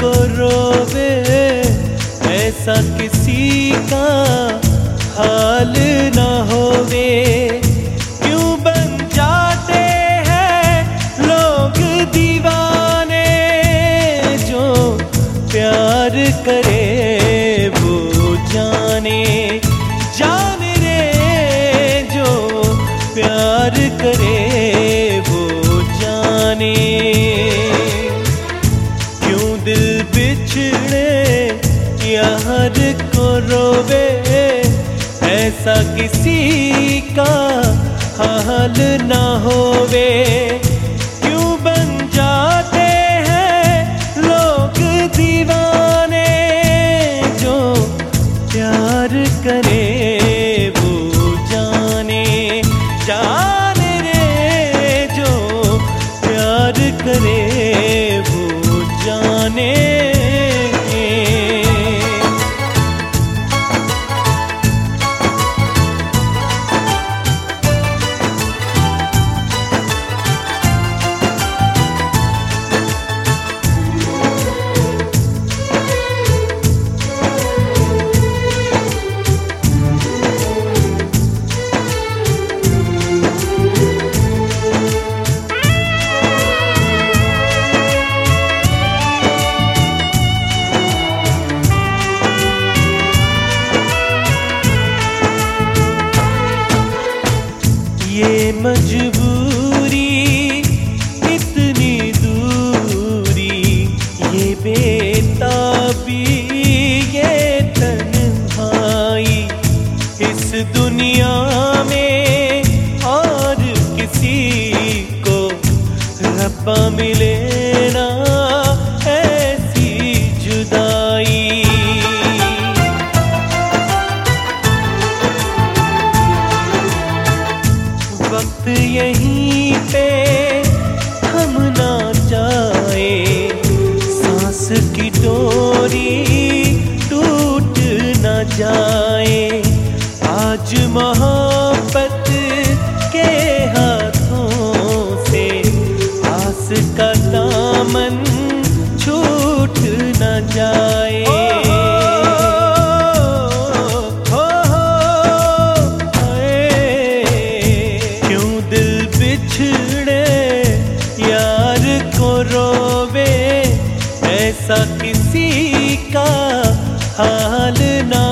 को रोवे, ऐसा किसी का हाल ना होवे। क्यों बन जाते हैं लोग दीवाने जो प्यार करे वो जाने। जाने रे जो प्यार करे वो जाने। होवे ऐसा किसी का हाल ना होवे। क्यों बन जाते हैं लोग दीवाने, जो प्यार करे वो जाने। जाने रे, जो प्यार करे वो जाने। viva de जाए। क्यों दिल बिछड़े यार को रोवे ऐसा किसी का हाल ना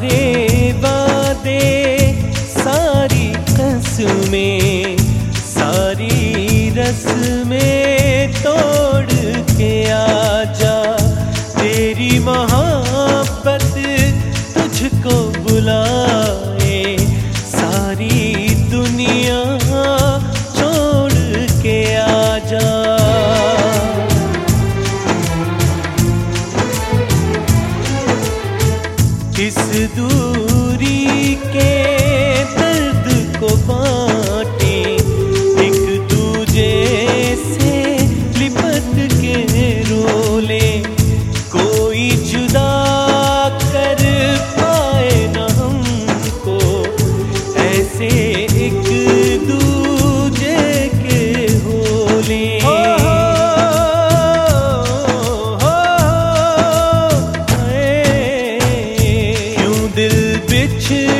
सारे वादे सारी कसमें सारी रस्में तो gente